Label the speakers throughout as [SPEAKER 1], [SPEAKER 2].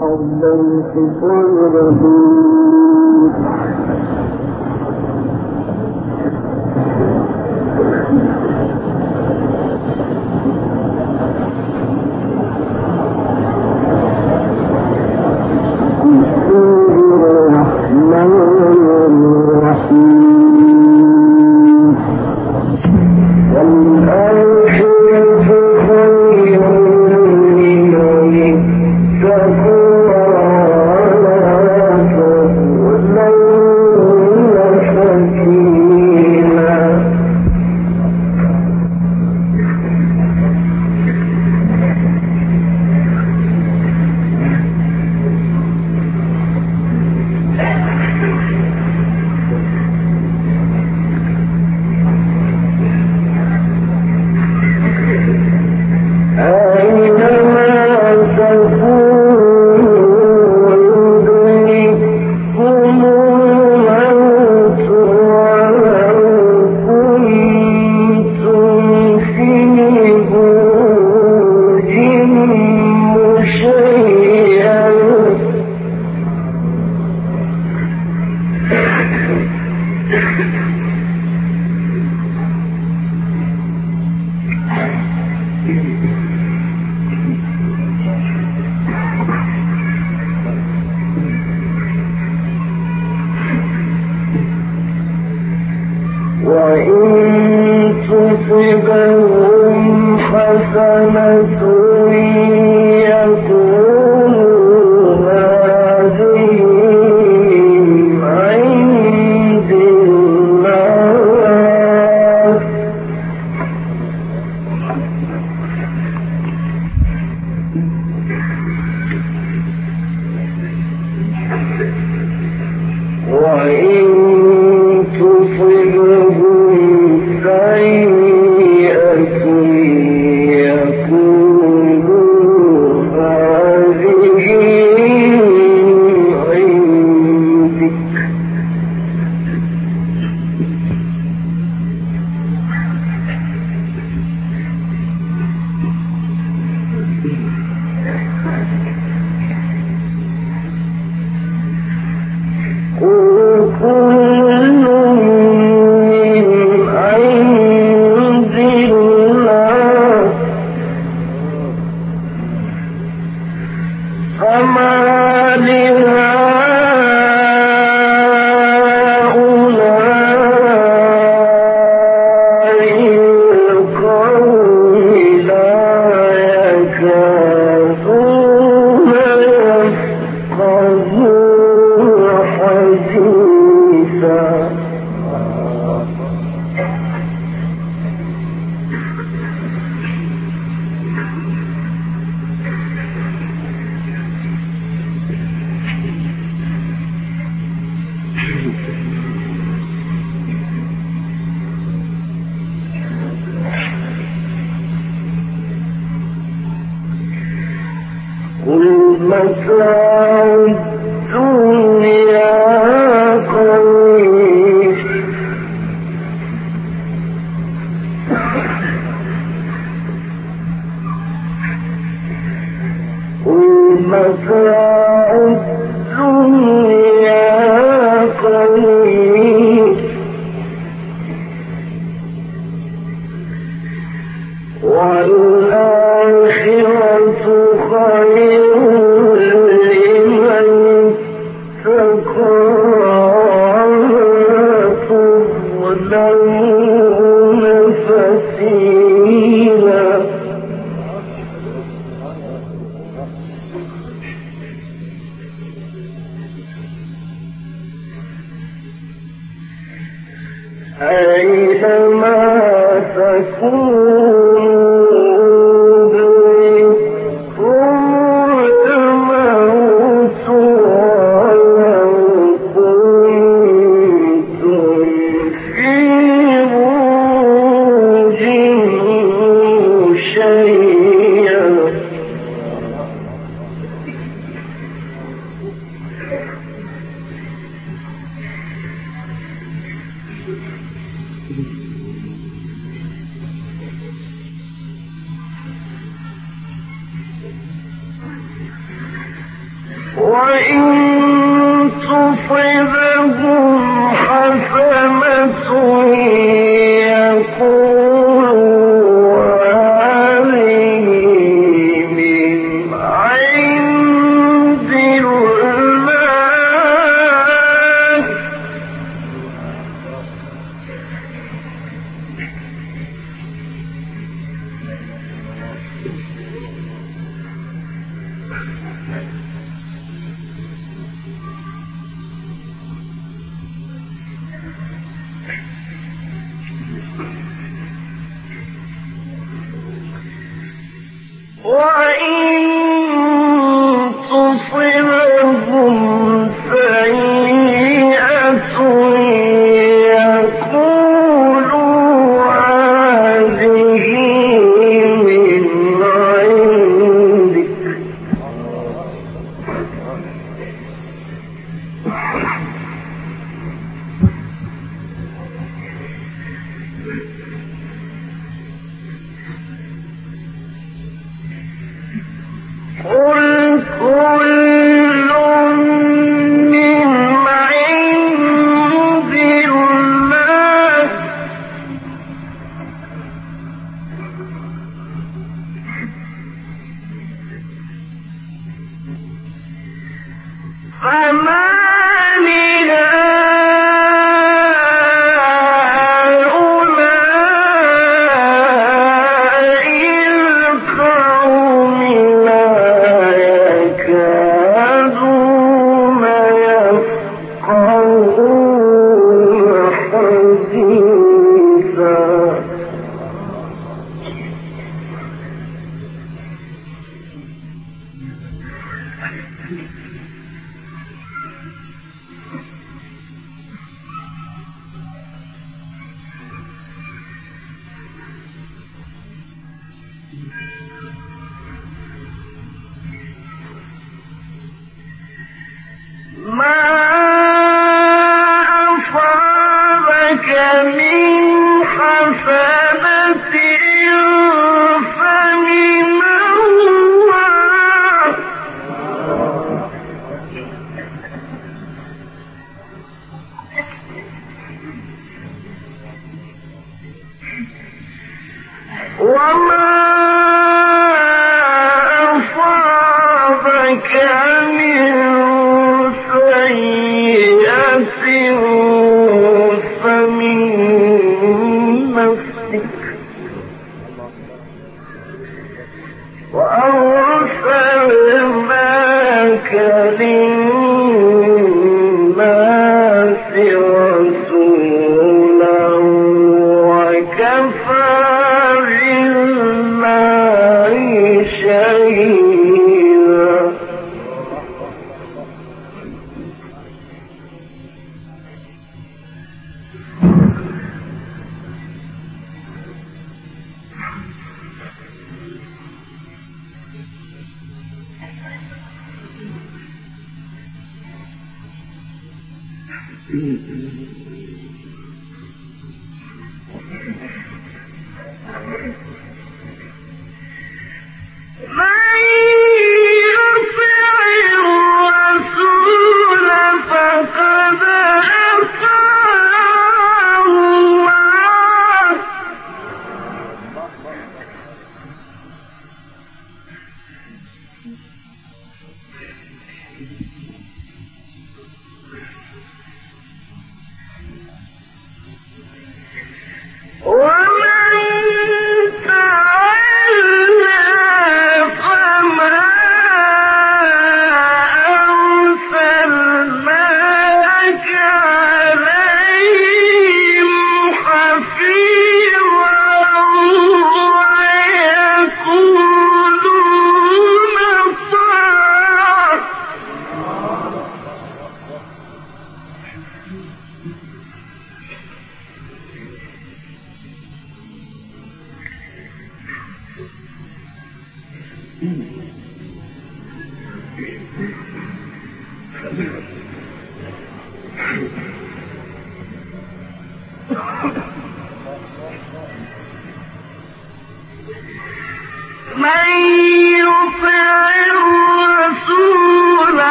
[SPEAKER 1] حبا في صدره وإن تصبهم حسنة من يطع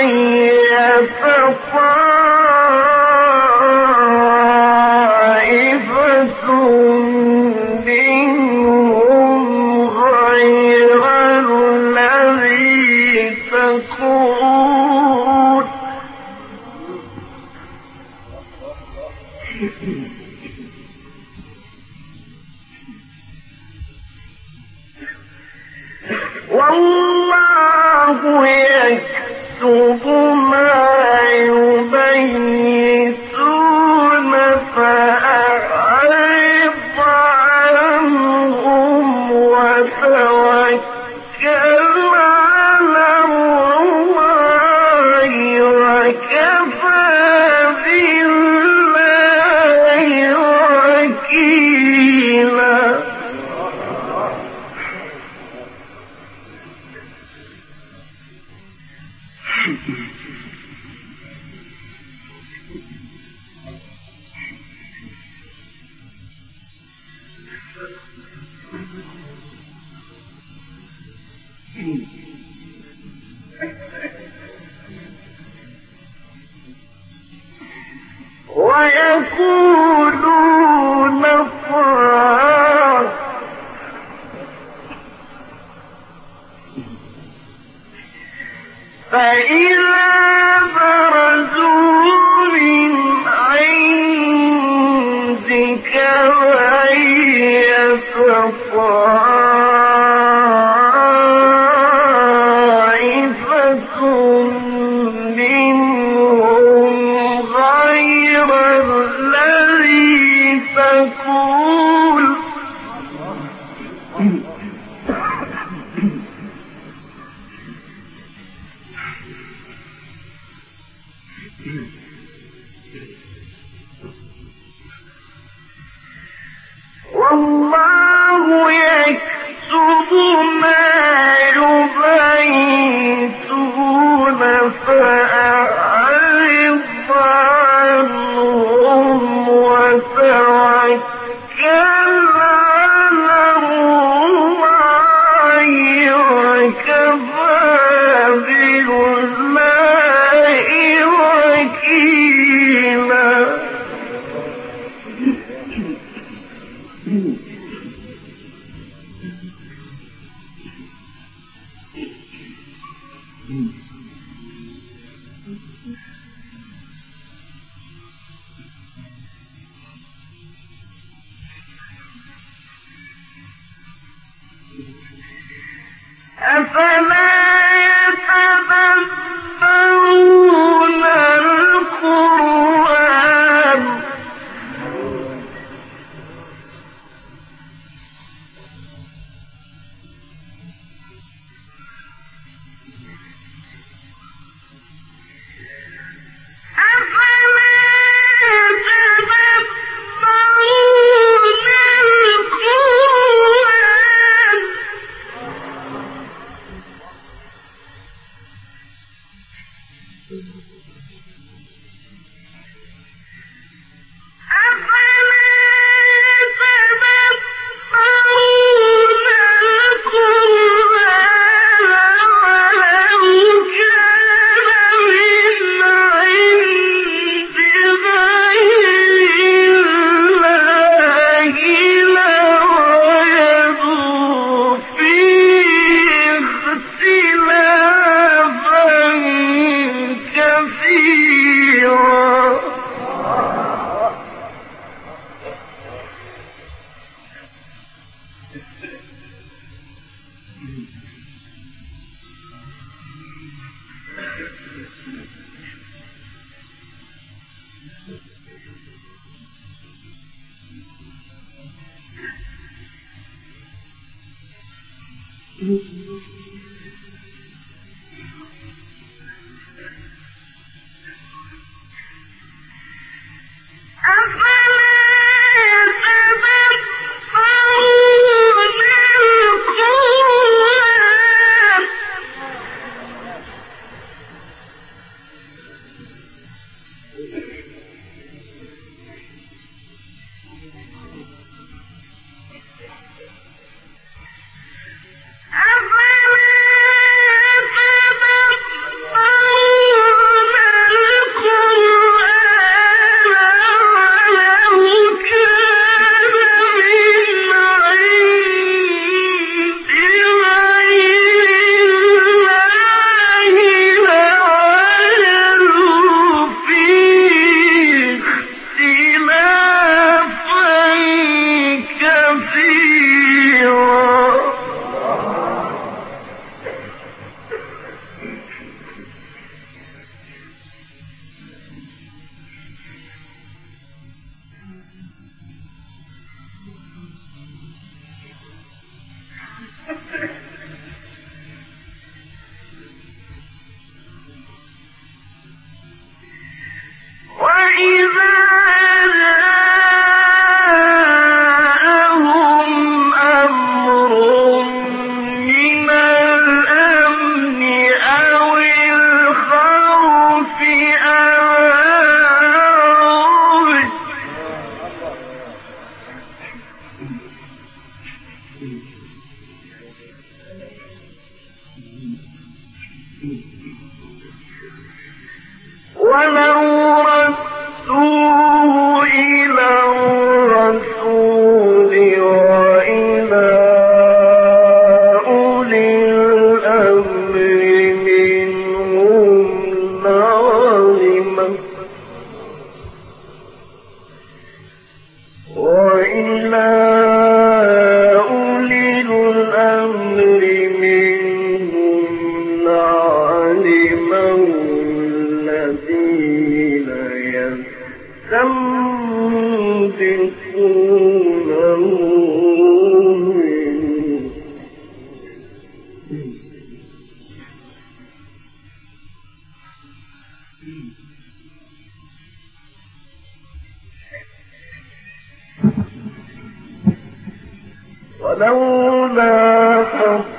[SPEAKER 1] إلي فقال كوي يسطع فقاتل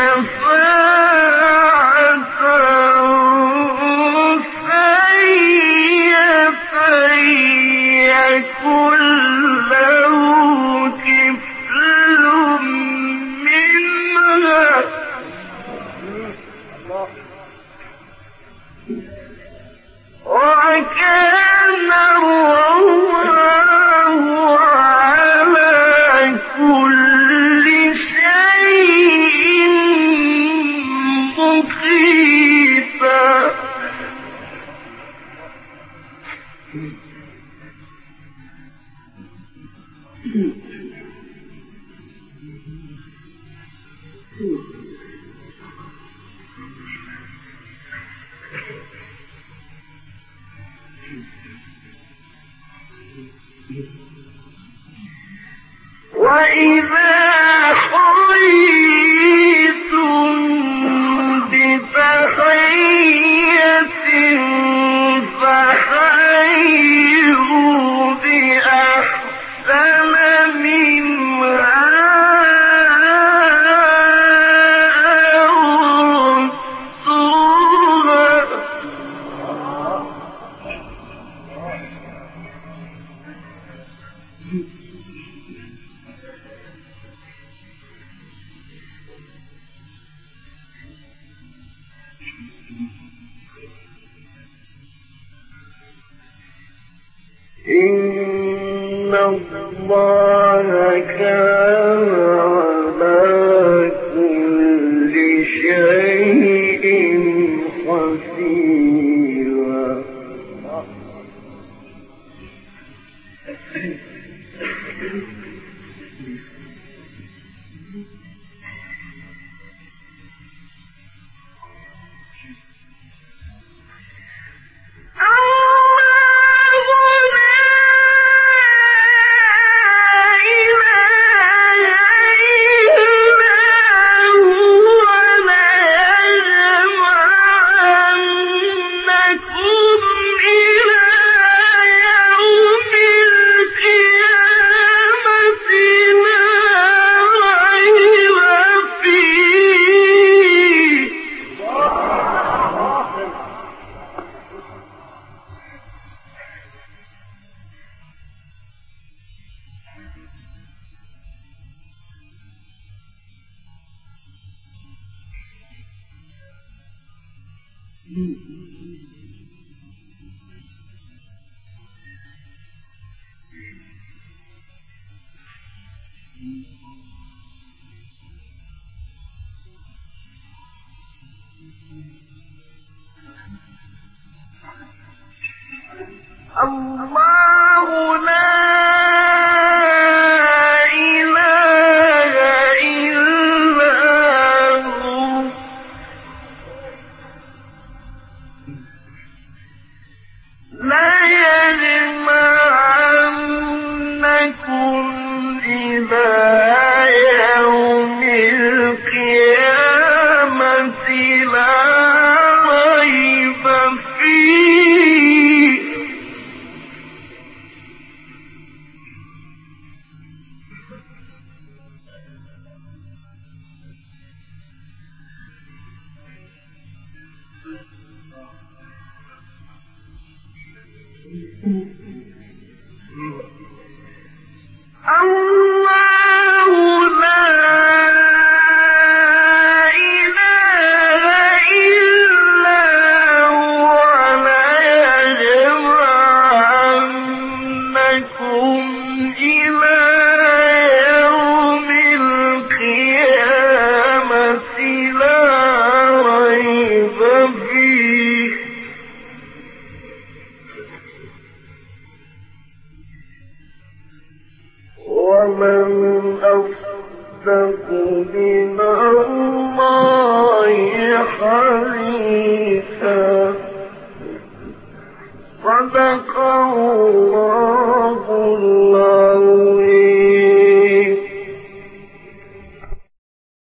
[SPEAKER 1] كفى وإذا صدق